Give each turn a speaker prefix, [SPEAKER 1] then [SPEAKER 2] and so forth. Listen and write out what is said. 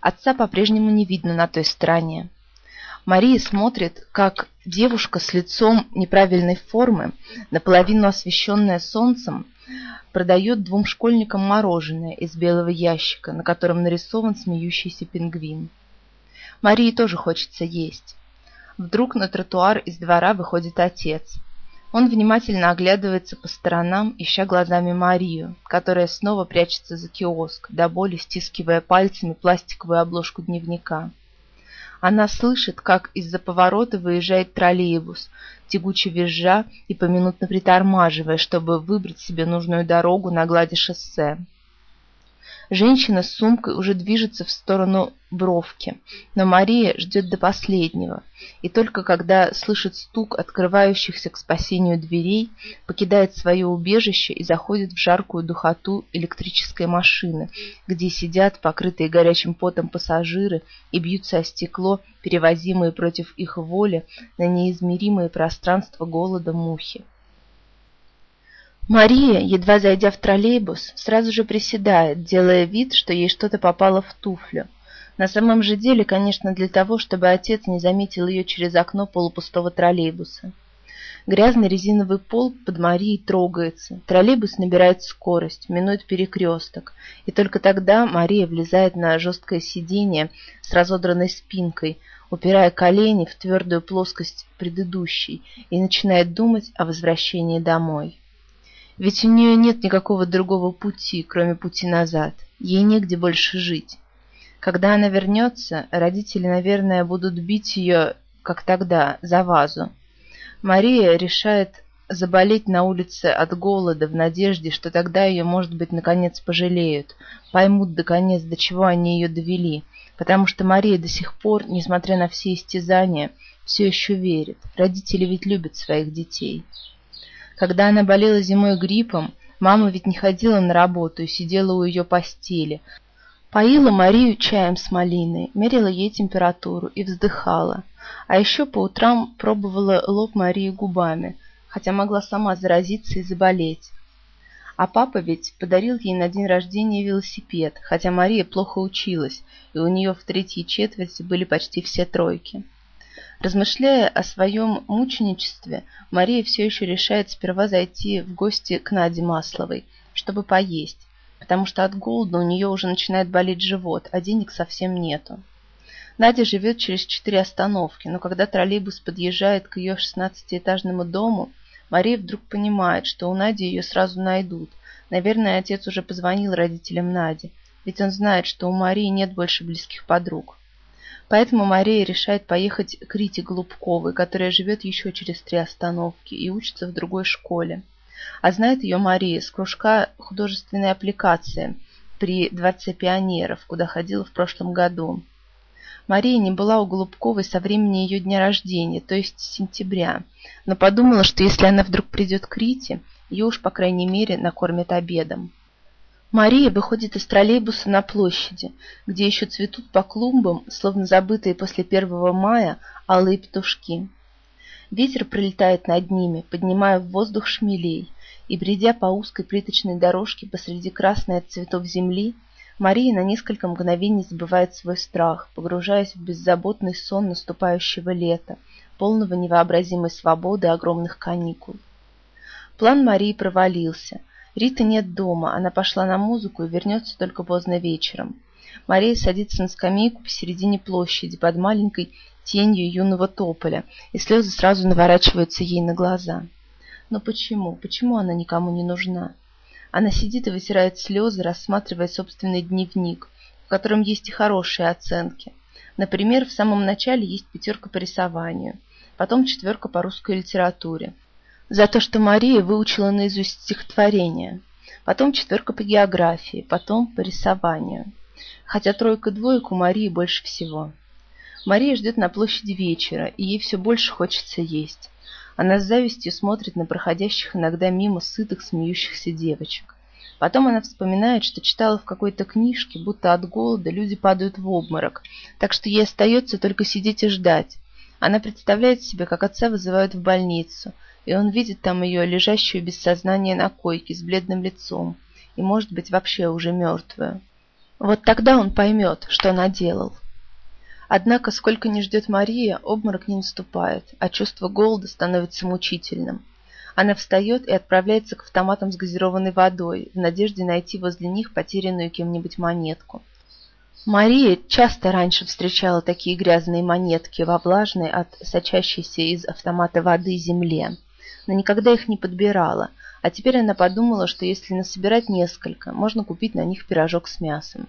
[SPEAKER 1] Отца по-прежнему не видно на той стороне. Мария смотрит, как девушка с лицом неправильной формы, наполовину освещенная солнцем, продает двум школьникам мороженое из белого ящика, на котором нарисован смеющийся пингвин. Марии тоже хочется есть. Вдруг на тротуар из двора выходит отец. Он внимательно оглядывается по сторонам, ища глазами Марию, которая снова прячется за киоск, до боли стискивая пальцами пластиковую обложку дневника. Она слышит, как из-за поворота выезжает троллейбус, тягуче визжа и поминутно притормаживая, чтобы выбрать себе нужную дорогу на глади шоссе. Женщина с сумкой уже движется в сторону бровки, но Мария ждет до последнего, и только когда слышит стук открывающихся к спасению дверей, покидает свое убежище и заходит в жаркую духоту электрической машины, где сидят покрытые горячим потом пассажиры и бьются о стекло, перевозимые против их воли на неизмеримые пространства голода мухи. Мария, едва зайдя в троллейбус, сразу же приседает, делая вид, что ей что-то попало в туфлю. На самом же деле, конечно, для того, чтобы отец не заметил ее через окно полупустого троллейбуса. Грязный резиновый пол под Марией трогается, троллейбус набирает скорость, минует перекресток, и только тогда Мария влезает на жесткое сиденье с разодранной спинкой, упирая колени в твердую плоскость предыдущей, и начинает думать о возвращении домой. Ведь у нее нет никакого другого пути, кроме пути назад. Ей негде больше жить. Когда она вернется, родители, наверное, будут бить ее, как тогда, за вазу. Мария решает заболеть на улице от голода в надежде, что тогда ее, может быть, наконец пожалеют, поймут наконец, до чего они ее довели, потому что Мария до сих пор, несмотря на все истязания, все еще верит. Родители ведь любят своих детей. Когда она болела зимой гриппом, мама ведь не ходила на работу и сидела у ее постели. Поила Марию чаем с малиной, мерила ей температуру и вздыхала. А еще по утрам пробовала лоб Марии губами, хотя могла сама заразиться и заболеть. А папа ведь подарил ей на день рождения велосипед, хотя Мария плохо училась, и у нее в третьей четверти были почти все тройки. Размышляя о своем мученичестве, Мария все еще решает сперва зайти в гости к Наде Масловой, чтобы поесть, потому что от голода у нее уже начинает болеть живот, а денег совсем нету. Надя живет через четыре остановки, но когда троллейбус подъезжает к ее шестнадцатиэтажному дому, Мария вдруг понимает, что у Нади ее сразу найдут. Наверное, отец уже позвонил родителям Нади, ведь он знает, что у Марии нет больше близких подруг. Поэтому Мария решает поехать к Рите Голубковой, которая живет еще через три остановки и учится в другой школе. А знает ее Мария с кружка художественной аппликации при Дворце пионеров, куда ходила в прошлом году. Мария не была у Голубковой со времени ее дня рождения, то есть сентября, но подумала, что если она вдруг придет к Рите, ее уж, по крайней мере, накормят обедом. Мария выходит из троллейбуса на площади, где еще цветут по клумбам, словно забытые после первого мая, алые петушки. Ветер пролетает над ними, поднимая в воздух шмелей, и, бредя по узкой плиточной дорожке посреди красной от цветов земли, Мария на несколько мгновений забывает свой страх, погружаясь в беззаботный сон наступающего лета, полного невообразимой свободы огромных каникул. План Марии провалился – Риты нет дома, она пошла на музыку и вернется только поздно вечером. Мария садится на скамейку посередине площади под маленькой тенью юного тополя, и слезы сразу наворачиваются ей на глаза. Но почему? Почему она никому не нужна? Она сидит и вытирает слезы, рассматривая собственный дневник, в котором есть и хорошие оценки. Например, в самом начале есть пятерка по рисованию, потом четверка по русской литературе, за то, что Мария выучила наизусть стихотворение, потом четверка по географии, потом по рисованию. Хотя тройка-двоек у Марии больше всего. Мария ждет на площади вечера, и ей все больше хочется есть. Она с завистью смотрит на проходящих иногда мимо сытых смеющихся девочек. Потом она вспоминает, что читала в какой-то книжке, будто от голода люди падают в обморок, так что ей остается только сидеть и ждать. Она представляет себе, как отца вызывают в больницу – и он видит там ее, лежащую без сознания на койке, с бледным лицом, и, может быть, вообще уже мертвую. Вот тогда он поймет, что наделал. Однако, сколько не ждет Мария, обморок не наступает, а чувство голода становится мучительным. Она встает и отправляется к автоматам с газированной водой, в надежде найти возле них потерянную кем-нибудь монетку. Мария часто раньше встречала такие грязные монетки во влажной от сочащейся из автомата воды земле, но никогда их не подбирала, а теперь она подумала, что если насобирать несколько, можно купить на них пирожок с мясом.